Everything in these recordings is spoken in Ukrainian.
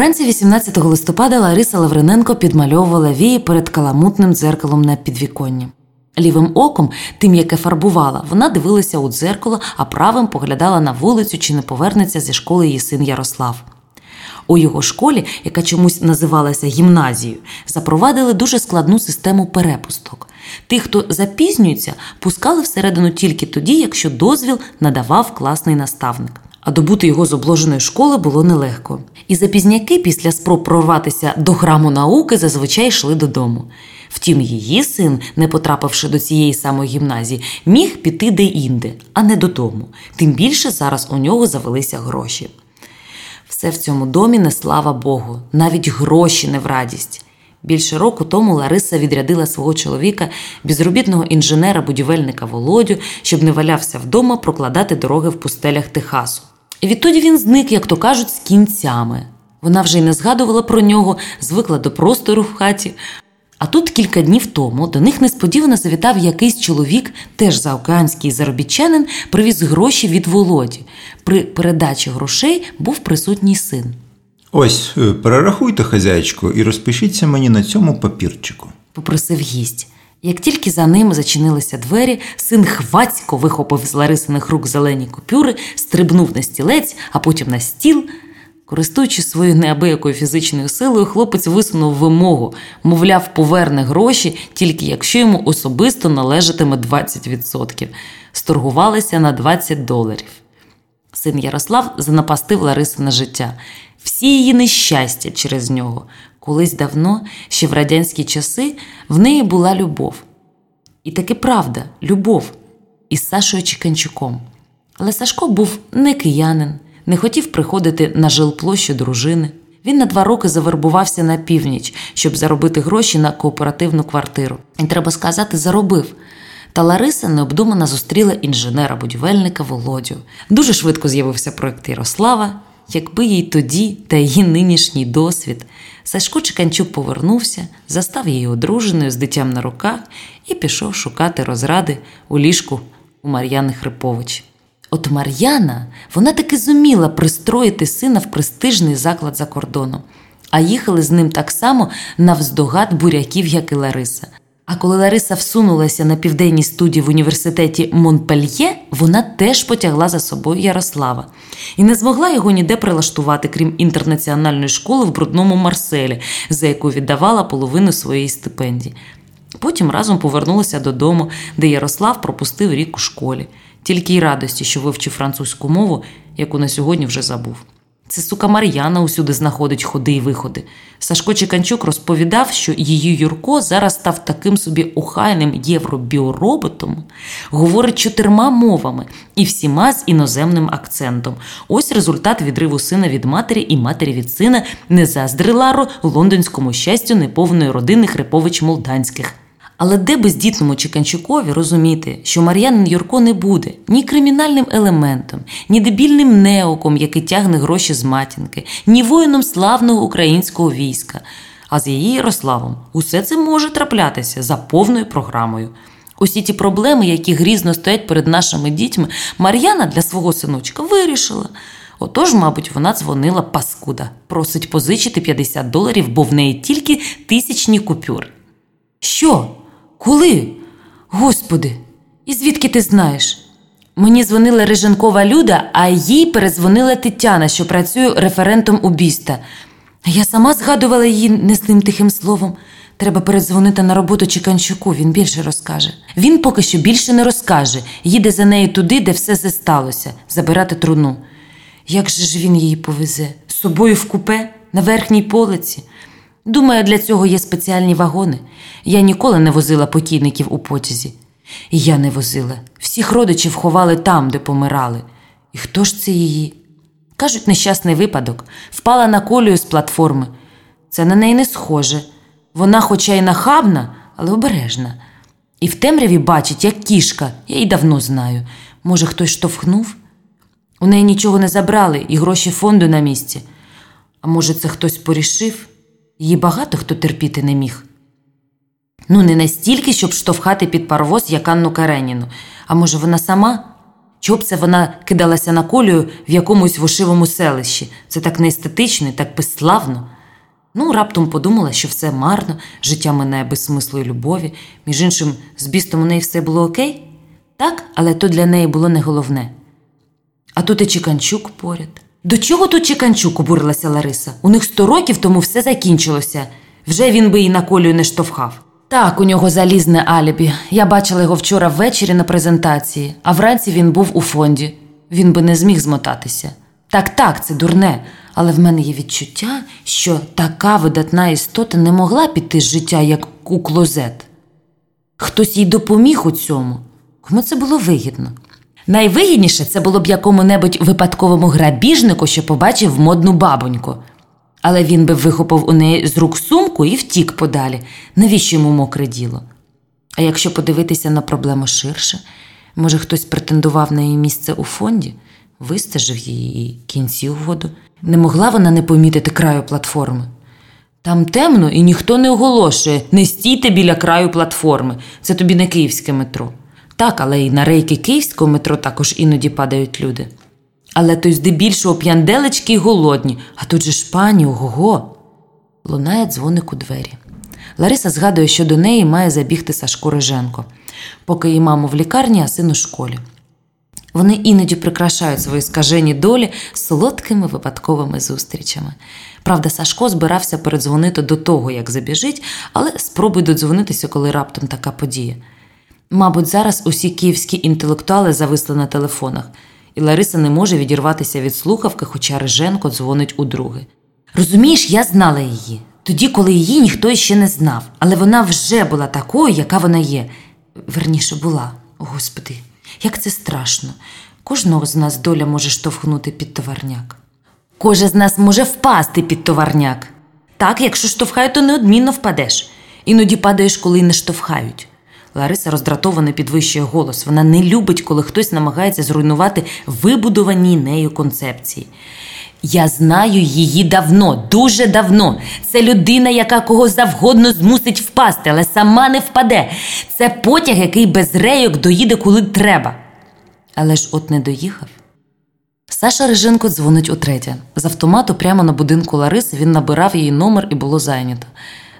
Вранці 18 листопада Лариса Лавриненко підмальовувала вії перед каламутним дзеркалом на підвіконні. Лівим оком, тим, яке фарбувала, вона дивилася у дзеркало, а правим поглядала на вулицю, чи не повернеться зі школи її син Ярослав. У його школі, яка чомусь називалася гімназією, запровадили дуже складну систему перепусток. Тих, хто запізнюється, пускали всередину тільки тоді, якщо дозвіл надавав класний наставник. А добути його з обложеної школи було нелегко. І запізняки після спроб прорватися до храму науки зазвичай йшли додому. Втім, її син, не потрапивши до цієї самої гімназії, міг піти де-інде, а не додому. Тим більше зараз у нього завелися гроші. Все в цьому домі не слава Богу, навіть гроші не в радість. Більше року тому Лариса відрядила свого чоловіка, безробітного інженера-будівельника Володю, щоб не валявся вдома прокладати дороги в пустелях Техасу. І відтоді він зник, як то кажуть, з кінцями. Вона вже й не згадувала про нього, звикла до простору в хаті. А тут кілька днів тому до них несподівано завітав якийсь чоловік, теж заокеанський заробітчанин, привіз гроші від Володі. При передачі грошей був присутній син. Ось, е, перерахуйте, хазяйчко, і розпишіться мені на цьому папірчику. Попросив гість. Як тільки за ним зачинилися двері, син хвацько вихопив з Ларисиних рук зелені купюри, стрибнув на стілець, а потім на стіл. Користуючись своєю неабиякою фізичною силою, хлопець висунув вимогу, мовляв, поверне гроші, тільки якщо йому особисто належатиме 20%. Сторгувалися на 20 доларів. Син Ярослав занапастив Лариси на життя. Всі її нещастя через нього. Колись давно, ще в радянські часи, в неї була любов. І таки правда, любов із Сашою Чіканчуком. Але Сашко був не киянин, не хотів приходити на жилплощу дружини. Він на два роки завербувався на північ, щоб заробити гроші на кооперативну квартиру. І треба сказати, заробив. Та Лариса необдумано зустріла інженера-будівельника Володю. Дуже швидко з'явився проект Ярослава. Якби їй тоді та її нинішній досвід, Сашко Чеканчук повернувся, застав її одруженою з дитям на руках і пішов шукати розради у ліжку у Мар'яни Хрипович. От Мар'яна вона таки зуміла пристроїти сина в престижний заклад за кордоном, а їхали з ним так само навздогад буряків, як і Лариса. А коли Лариса всунулася на південній студії в університеті Монпельє, вона теж потягла за собою Ярослава і не змогла його ніде прилаштувати, крім інтернаціональної школи в брудному Марселі, за яку віддавала половину своєї стипендії. Потім разом повернулися додому, де Ярослав пропустив рік у школі, тільки й радості, що вивчив французьку мову, яку на сьогодні вже забув. Це сука Мар'яна усюди знаходить ходи і виходи. Сашко Чеканчук розповідав, що її Юрко зараз став таким собі охайним євробіороботом, говорить чотирма мовами і всіма з іноземним акцентом. Ось результат відриву сина від матері і матері від сина не заздри Ларо лондонському щастю неповної родини Хрипович Молданських. Але де бездітному Чеканчукові розуміти, що Мар'янин Юрко не буде ні кримінальним елементом, ні дебільним неоком, який тягне гроші з матінки, ні воїном славного українського війська. А з її Ярославом усе це може траплятися за повною програмою. Усі ті проблеми, які грізно стоять перед нашими дітьми, Мар'яна для свого синочка вирішила. Отож, мабуть, вона дзвонила паскуда, просить позичити 50 доларів, бо в неї тільки тисячні купюри. Що? Коли? Господи, і звідки ти знаєш? Мені дзвонила Риженкова Люда, а їй перезвонила Тетяна, що працює референтом у біста. Я сама згадувала її несним тихим словом. Треба передзвонити на роботу Чеканчуку, він більше розкаже. Він поки що більше не розкаже, їде за нею туди, де все це сталося, забирати труну. Як же ж він її повезе? З собою в купе, на верхній полиці? Думаю, для цього є спеціальні вагони. Я ніколи не возила покійників у потязі. І я не возила. Всіх родичів ховали там, де помирали. І хто ж це її? Кажуть, нещасний випадок, впала на колію з платформи. Це на неї не схоже. Вона, хоча й нахабна, але обережна. І в темряві бачить, як кішка, я її давно знаю. Може, хтось штовхнув? У неї нічого не забрали, і гроші фонду на місці. А може, це хтось порішив? Її багато хто терпіти не міг. Ну, не настільки, щоб штовхати під паровоз як Анну Кареніну. А може, вона сама? Чого б це вона кидалася на колію в якомусь вошивому селищі? Це так неестетично і так безславно. Ну, раптом подумала, що все марно, життя минає без смислу і любові. Між іншим, з бістом у неї все було окей? Так, але то для неї було не головне. А тут і Чіканчук поряд. До чого тут Чіканчук? обурилася Лариса. У них сто років тому все закінчилося. Вже він би і на колію не штовхав. Так, у нього залізне алібі. Я бачила його вчора ввечері на презентації, а вранці він був у фонді. Він би не зміг змотатися. Так, так, це дурне. Але в мене є відчуття, що така видатна істота не могла піти з життя, як у клозет. Хтось їй допоміг у цьому. Кому це було вигідно? Найвигідніше це було б якому-небудь випадковому грабіжнику, що побачив модну бабоньку. Але він би вихопив у неї з рук сумку і втік подалі. Навіщо йому мокре діло? А якщо подивитися на проблему ширше, може, хтось претендував на її місце у фонді, вистежив її кінці у воду. Не могла вона не помітити краю платформи. Там темно і ніхто не оголошує не стійте біля краю платформи. Це тобі не київське метро. Так, але і на рейки київського метро також іноді падають люди. Але то й здебільшого п'янделечки й голодні, а тут же ж пані, ого-го. Лунає дзвоник у двері. Лариса згадує, що до неї має забігти Сашко Риженко, поки її мама в лікарні, а син у школі. Вони іноді прикрашають свої скажені долі солодкими випадковими зустрічами. Правда, Сашко збирався передзвонити до того, як забіжить, але спробуй додзвонитися, коли раптом така подія. Мабуть, зараз усі київські інтелектуали зависли на телефонах, і Лариса не може відірватися від слухавки, хоча Риженко дзвонить удруге. Розумієш, я знала її тоді, коли її ніхто ще не знав, але вона вже була такою, яка вона є. Верніше була, господи, як це страшно. Кожного з нас доля може штовхнути під товарняк. Кожен з нас може впасти під товарняк. Так, якщо штовхають, то неодмінно впадеш. Іноді падаєш, коли не штовхають. Лариса роздратовано підвищує голос. Вона не любить, коли хтось намагається зруйнувати вибудовані нею концепції. Я знаю її давно, дуже давно. Це людина, яка кого завгодно змусить впасти, але сама не впаде. Це потяг, який без рейок доїде, коли треба. Але ж от не доїхав. Саша Риженко дзвонить утретє. З автомату прямо на будинку Лариси він набирав її номер і було зайнято.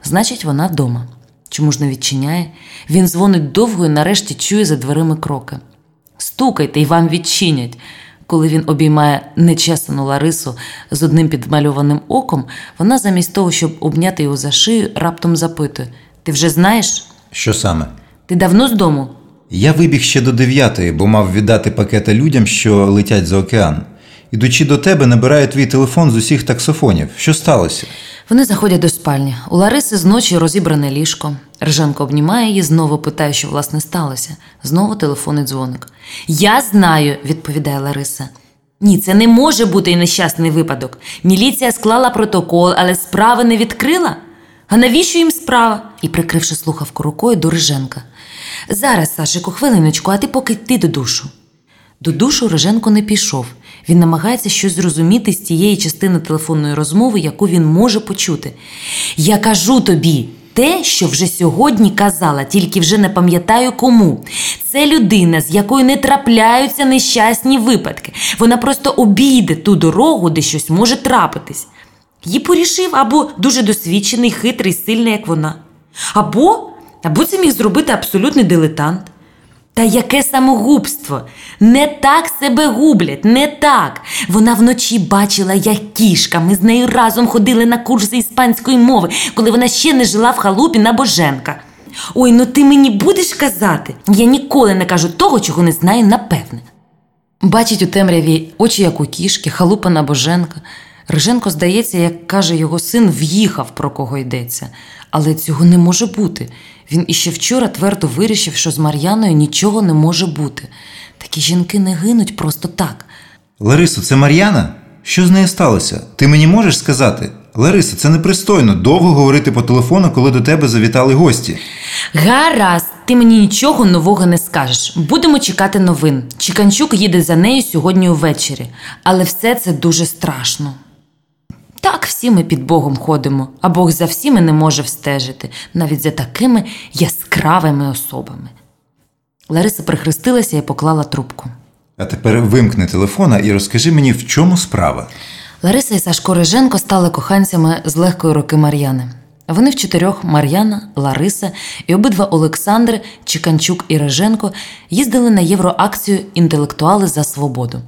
Значить, вона вдома. Чому ж не відчиняє? Він дзвонить довго і нарешті чує за дверима кроки. Стукайте, і вам відчинять. Коли він обіймає нечесану Ларису з одним підмальованим оком, вона замість того, щоб обняти його за шию, раптом запитує: Ти вже знаєш? Що саме? Ти давно з дому? Я вибіг ще до дев'ятої, бо мав віддати пакети людям, що летять за океан. Ідучи до тебе, набираю твій телефон з усіх таксофонів. Що сталося? Вони заходять до спальні. У Лариси зночі розібране ліжко. Рженко обнімає її, знову питає, що власне сталося. Знову телефонний дзвоник. Я знаю, відповідає Лариса. Ні, це не може бути і нещасний випадок. Міліція склала протокол, але справи не відкрила. А навіщо їм справа? І прикривши слухавку рукою до Риженка. Зараз, Сашику, хвилиночку, а ти поки йти до душу. До душу Риженко не пішов. Він намагається щось зрозуміти з тієї частини телефонної розмови, яку він може почути. Я кажу тобі те, що вже сьогодні казала, тільки вже не пам'ятаю кому. Це людина, з якою не трапляються нещасні випадки. Вона просто обійде ту дорогу, де щось може трапитись. Її порішив або дуже досвідчений, хитрий, сильний, як вона. Або, або це міг зробити абсолютний дилетант. Та яке самогубство? Не так себе гублять, не так. Вона вночі бачила, як кішка. Ми з нею разом ходили на курси іспанської мови, коли вона ще не жила в халупі на Боженка. Ой, ну ти мені будеш казати? Я ніколи не кажу того, чого не знаю, напевне. Бачить у темряві очі, як у кішки, халупа на Боженка. Риженко, здається, як каже його син, в'їхав, про кого йдеться. Але цього не може бути. Він іще вчора твердо вирішив, що з Мар'яною нічого не може бути. Такі жінки не гинуть просто так. Ларисо, це Мар'яна? Що з нею сталося? Ти мені можеш сказати? Лариса, це непристойно довго говорити по телефону, коли до тебе завітали гості. Гаразд, ти мені нічого нового не скажеш. Будемо чекати новин. Чіканчук їде за нею сьогодні увечері, але все це дуже страшно. Так всі ми під Богом ходимо, а Бог за всіми не може встежити, навіть за такими яскравими особами. Лариса прихрестилася і поклала трубку. А тепер вимкни телефона і розкажи мені, в чому справа. Лариса і Сашко Риженко стали коханцями з легкої руки Мар'яни. Вони в чотирьох Мар'яна, Лариса і обидва Олександри, Чіканчук і Риженко їздили на євроакцію Інтелектуали за свободу.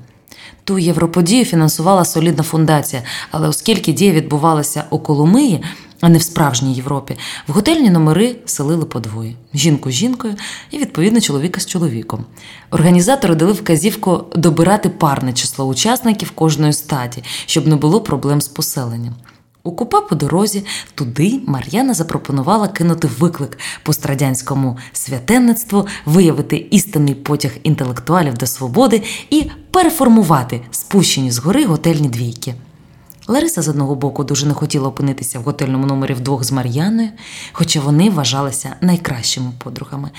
Ту європодію фінансувала солідна фундація, але оскільки дія відбувалася у Коломиї, а не в справжній Європі, в готельні номери селили подвоє: жінку з жінкою і, відповідно, чоловіка з чоловіком. Організатори дали вказівку добирати парне число учасників кожної статі, щоб не було проблем з поселенням. У купе по дорозі туди Мар'яна запропонувала кинути виклик пострадянському святенництву, виявити істинний потяг інтелектуалів до свободи і переформувати спущені згори готельні двійки. Лариса з одного боку дуже не хотіла опинитися в готельному номері вдвох з Мар'яною, хоча вони вважалися найкращими подругами.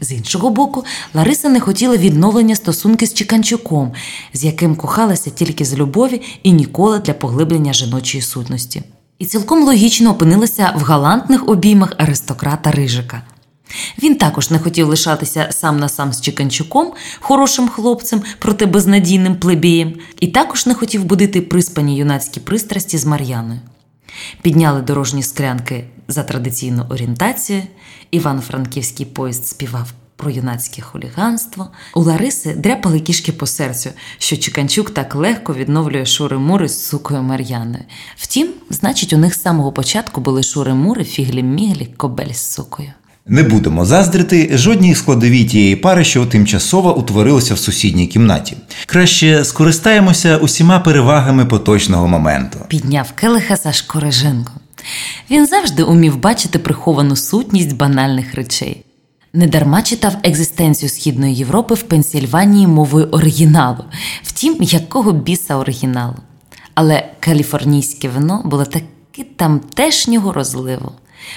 З іншого боку, Лариса не хотіла відновлення стосунки з Чіканчуком, з яким кохалася тільки з любові і ніколи для поглиблення жіночої сутності. І цілком логічно опинилася в галантних обіймах аристократа Рижика. Він також не хотів лишатися сам на сам з Чіканчуком, хорошим хлопцем, проте безнадійним плебієм, і також не хотів будити приспані юнацькі пристрасті з Мар'яною. Підняли дорожні склянки за традиційну орієнтацію. Івано-Франківський поїзд співав про юнацьке хуліганство. У Лариси дряпали кішки по серцю, що Чіканчук так легко відновлює шури-мури з сукою Мар'яною. Втім, значить, у них з самого початку були шури-мури, фіглі-міглі, кобель з сукою. Не будемо заздрити жодній складовій тієї пари, що тимчасово утворилася в сусідній кімнаті. Краще скористаємося усіма перевагами поточного моменту. Підняв келиха Сашко Реженко. Він завжди умів бачити приховану сутність банальних речей. Недарма читав екзистенцію Східної Європи в Пенсільванії мовою оригіналу. Втім, якого біса оригіналу. Але каліфорнійське вино було таки тамтешнього розливу.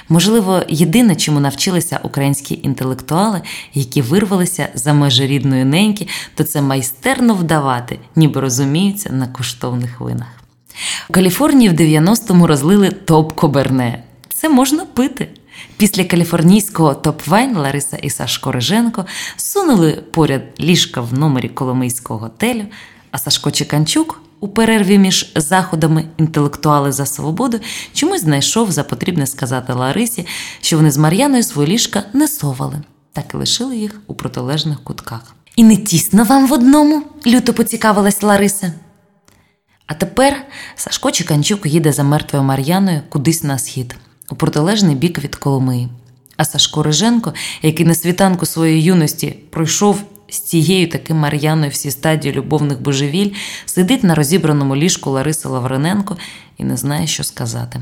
Можливо, єдине, чому навчилися українські інтелектуали, які вирвалися за межі рідної неньки, то це майстерно вдавати, ніби розуміються на коштовних винах. У Каліфорнії в 90-му розлили топ Каберне. Це можна пити. Після каліфорнійського top-wine Лариса і Сашко Риженко сунули поряд ліжка в номері Коломийського готелю, а Сашко Чеканчук у перерві між заходами інтелектуали за свободу чомусь знайшов за потрібне сказати Ларисі, що вони з Мар'яною свої ліжка не совали, так і лишили їх у протилежних кутках. І не тісно вам в одному, люто поцікавилась Лариса. А тепер Сашко Чеканчук їде за мертвою Мар'яною кудись на схід, у протилежний бік від Коломиї. А Сашко Риженко, який на світанку своєї юності пройшов з цією таким Мар'яною всі стадії любовних божевіль, сидить на розібраному ліжку Лариси Лавриненко і не знає, що сказати.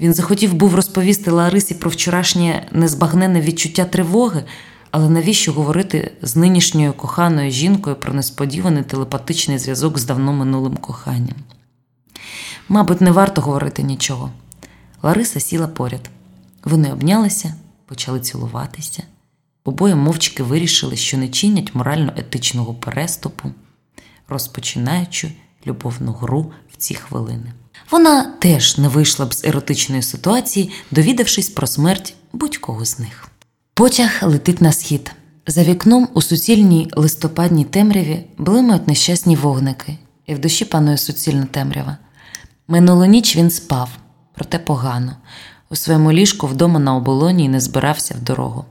Він захотів був розповісти Ларисі про вчорашнє незбагненне відчуття тривоги, але навіщо говорити з нинішньою коханою жінкою про несподіваний телепатичний зв'язок з давно минулим коханням? Мабуть, не варто говорити нічого. Лариса сіла поряд. Вони обнялися, почали цілуватися. Обоє мовчки вирішили, що не чинять морально-етичного переступу, розпочинаючи любовну гру в ці хвилини. Вона теж не вийшла б з еротичної ситуації, довідавшись про смерть будь-кого з них. Потяг летить на схід. За вікном у суцільній листопадній темряві блимають нещасні вогники, і в душі панує суцільна темрява. Минулу ніч він спав, проте погано. У своєму ліжку вдома на оболоні і не збирався в дорогу.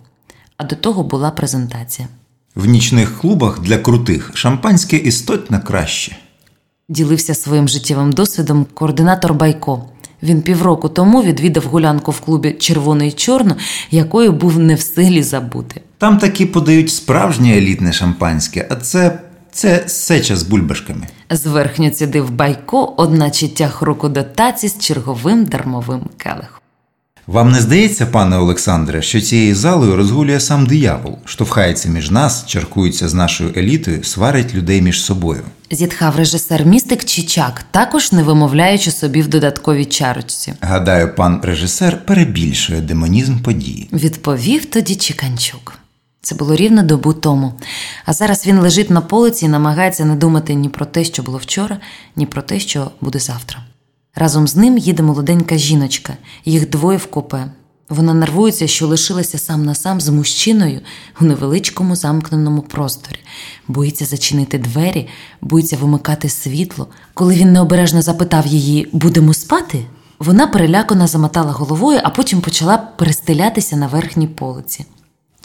А до того була презентація. В нічних клубах для крутих шампанське істотно краще. Ділився своїм життєвим досвідом координатор Байко. Він півроку тому відвідав гулянку в клубі Червоно і чорно, якою був не в силі забути. Там таки подають справжнє елітне шампанське, а це це сеча з бульбашками. Зверхньо цідив Байко, одначе тяг руку до таці з черговим дармовим келихом. Вам не здається, пане Олександре, що цією залою розгулює сам диявол, штовхається між нас, чаркується з нашою елітою, сварить людей між собою. Зітхав режисер містик Чичак, також не вимовляючи собі в додатковій чарочці. Гадаю, пан режисер перебільшує демонізм події. Відповів тоді Чіканчук. Це було рівно добу тому. А зараз він лежить на полиці і намагається не думати ні про те, що було вчора, ні про те, що буде завтра. Разом з ним їде молоденька жіночка, їх двоє в купе. Вона нервується, що лишилася сам на сам з мужчиною у невеличкому замкненому просторі, боїться зачинити двері, боїться вимикати світло. Коли він необережно запитав її Будемо спати? Вона перелякано замотала головою, а потім почала перестелятися на верхній полиці.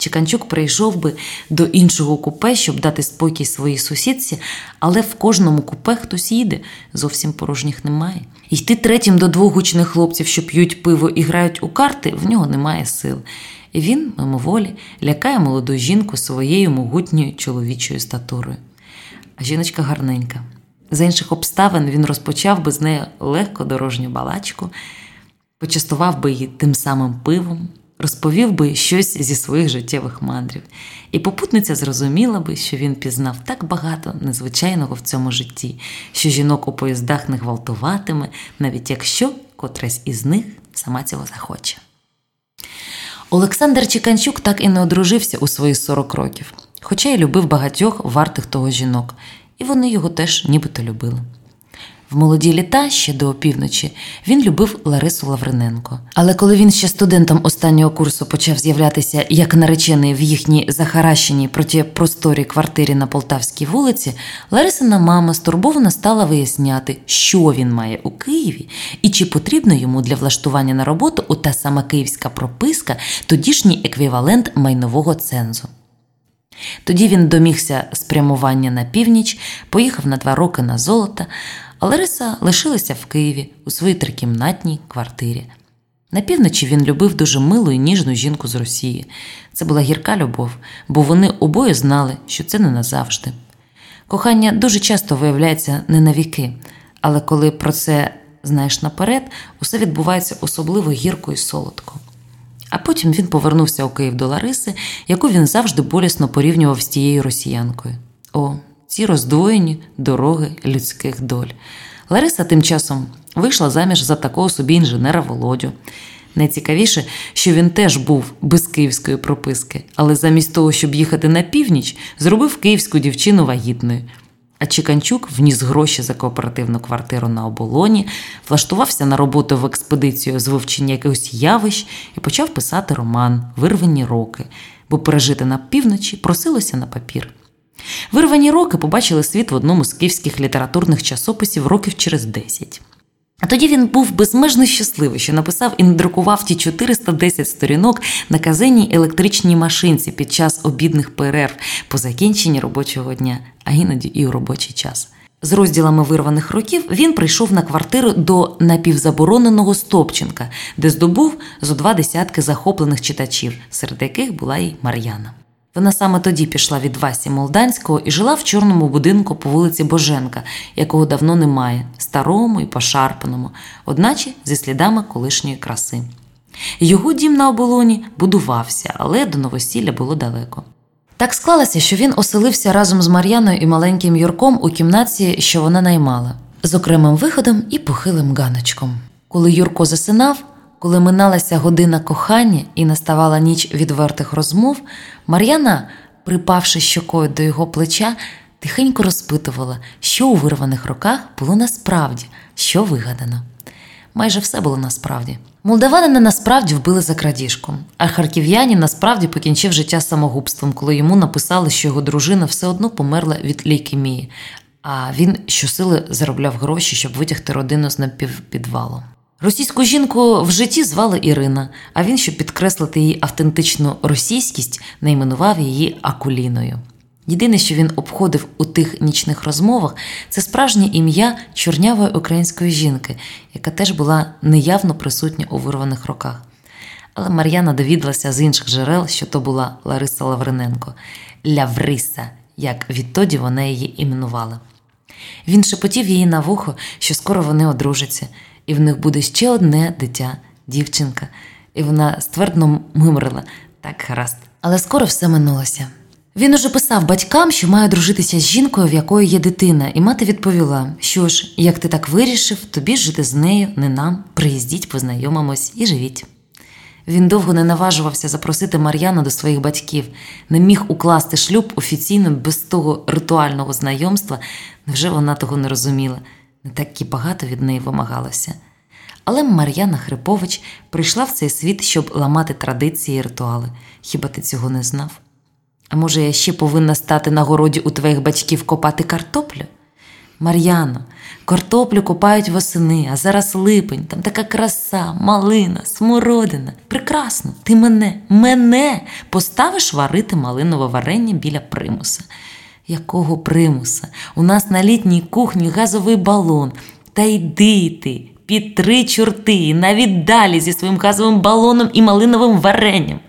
Чеканчук прийшов би до іншого купе, щоб дати спокій своїй сусідці, але в кожному купе хтось їде, зовсім порожніх немає. Йти третім до двох гучних хлопців, що п'ють пиво і грають у карти, в нього немає сил. І він, мимоволі, лякає молоду жінку своєю могутньою чоловічою статурою. А жіночка гарненька. За інших обставин він розпочав би з нею легко дорожню балачку, почастував би її тим самим пивом розповів би щось зі своїх життєвих мандрів, і попутниця зрозуміла би, що він пізнав так багато незвичайного в цьому житті, що жінок у поїздах не гвалтуватиме, навіть якщо котрась із них сама цього захоче. Олександр Чеканчук так і не одружився у свої 40 років, хоча й любив багатьох вартих того жінок, і вони його теж нібито любили. В молоді літа ще до опівночі він любив Ларису Лавриненко. Але коли він ще студентом останнього курсу почав з'являтися як наречений в їхній захаращеній проти просторі квартирі на Полтавській вулиці, Ларисина мама стурбовано стала виясняти, що він має у Києві, і чи потрібно йому для влаштування на роботу у та сама київська прописка, тодішній еквівалент майнового цензу. Тоді він домігся спрямування на північ, поїхав на два роки на золото. Лариса лишилася в Києві у своїй трикімнатній квартирі. На півночі він любив дуже милу і ніжну жінку з Росії. Це була гірка любов, бо вони обоє знали, що це не назавжди. Кохання дуже часто виявляється не на віки, але коли про це знаєш наперед, усе відбувається особливо гірко і солодко. А потім він повернувся у Київ до Лариси, яку він завжди болісно порівнював з тією росіянкою. О, ці роздвоєні дороги людських доль. Лариса тим часом вийшла заміж за такого собі інженера Володю. Найцікавіше, що він теж був без київської прописки, але замість того, щоб їхати на північ, зробив київську дівчину вагітною. А Чіканчук вніс гроші за кооперативну квартиру на оболоні, влаштувався на роботу в експедицію з вивчення якихось явищ і почав писати роман Вирвані роки, бо пережити на півночі просилося на папір. Вирвані роки побачили світ в одному з київських літературних часописів років через 10. А тоді він був безмежно щасливий, що написав і надрукував ті 410 сторінок на казенній електричній машинці під час обідних перерв по закінченні робочого дня, а іноді і у робочий час. З розділами вирваних років він прийшов на квартиру до напівзабороненого Стопченка, де здобув зо два десятки захоплених читачів, серед яких була й Мар'яна. Вона саме тоді пішла від Васі Молданського і жила в чорному будинку по вулиці Боженка, якого давно немає, старому і пошарпаному, одначе зі слідами колишньої краси. Його дім на оболоні будувався, але до новосілля було далеко. Так склалося, що він оселився разом з Мар'яною і маленьким Юрком у кімнаті, що вона наймала, з окремим виходом і похилим ганочком. Коли Юрко засинав, коли миналася година кохання і наставала ніч відвертих розмов, Мар'яна, припавши щокою до його плеча, тихенько розпитувала, що у вирваних руках було насправді, що вигадано. Майже все було насправді. Молдаванина насправді вбили за крадіжку, а харків'янін насправді покінчив життя самогубством, коли йому написали, що його дружина все одно померла від лейкемії, а він щосили заробляв гроші, щоб витягти родину з напівпідвалу. Російську жінку в житті звали Ірина, а він, щоб підкреслити її автентичну російськість, найменував її Акуліною. Єдине, що він обходив у тих нічних розмовах, це справжнє ім'я чорнявої української жінки, яка теж була неявно присутня у вирваних роках. Але Мар'яна довідалася з інших джерел, що то була Лариса Лавриненко, Лявриса, як відтоді вона її іменувала. Він шепотів її на вухо, що скоро вони одружаться і в них буде ще одне дитя, дівчинка, і вона ствердно мимрила так гаразд. Але скоро все минулося. Він уже писав батькам, що має дружитися з жінкою, в якої є дитина, і мати відповіла: що ж, як ти так вирішив, тобі жити з нею, не нам, приїздіть, познайомимось і живіть. Він довго не наважувався запросити Мар'яну до своїх батьків, не міг укласти шлюб офіційно без того ритуального знайомства, невже вона того не розуміла? Не так і багато від неї вимагалося. Але Мар'яна Хрипович прийшла в цей світ, щоб ламати традиції і ритуали. Хіба ти цього не знав? А може, я ще повинна стати на городі у твоїх батьків копати картоплю? Мар'яно, картоплю копають восени, а зараз липень, там така краса, малина, смородина. Прекрасно, ти мене, мене поставиш варити малинове варення біля примуса. Якого примуса? У нас на літній кухні газовий балон. Та йди ти, під три чорти, навіть далі зі своїм газовим балоном і малиновим варенням.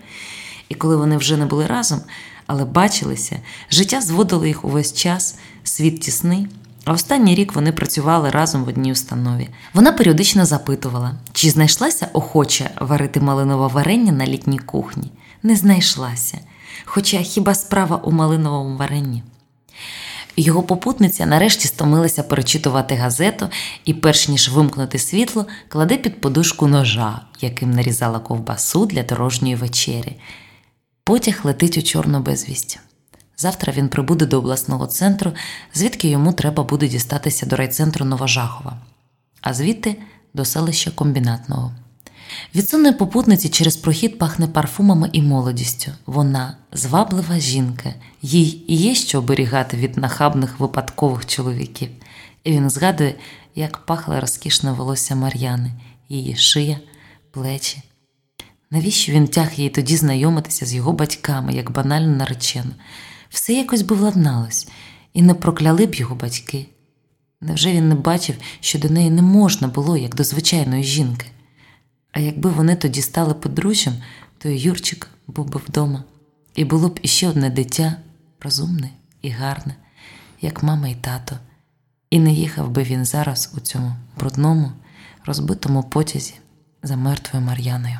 І коли вони вже не були разом, але бачилися, життя зводило їх увесь час, світ тісний. А останній рік вони працювали разом в одній установі. Вона періодично запитувала, чи знайшлася охоча варити малинове варення на літній кухні. Не знайшлася. Хоча хіба справа у малиновому варенні? Його попутниця нарешті стомилася перечитувати газету і, перш ніж вимкнути світло, кладе під подушку ножа, яким нарізала ковбасу для дорожньої вечері. Потяг летить у чорну безвість. Завтра він прибуде до обласного центру, звідки йому треба буде дістатися до райцентру Новожахова, а звідти до селища комбінатного. Від сонної попутниці через прохід пахне парфумами і молодістю. Вона зваблива жінка, їй є що оберігати від нахабних випадкових чоловіків. І він згадує, як пахло розкішне волосся Мар'яни, її шия, плечі. Навіщо він тяг їй тоді знайомитися з його батьками, як банально наречено? Все якось би владналось, і не прокляли б його батьки. Невже він не бачив, що до неї не можна було, як до звичайної жінки? А якби вони тоді стали подружжям, то Юрчик був би вдома, і було б іще одне дитя, розумне і гарне, як мама і тато, і не їхав би він зараз у цьому брудному, розбитому потязі за мертвою Мар'яною.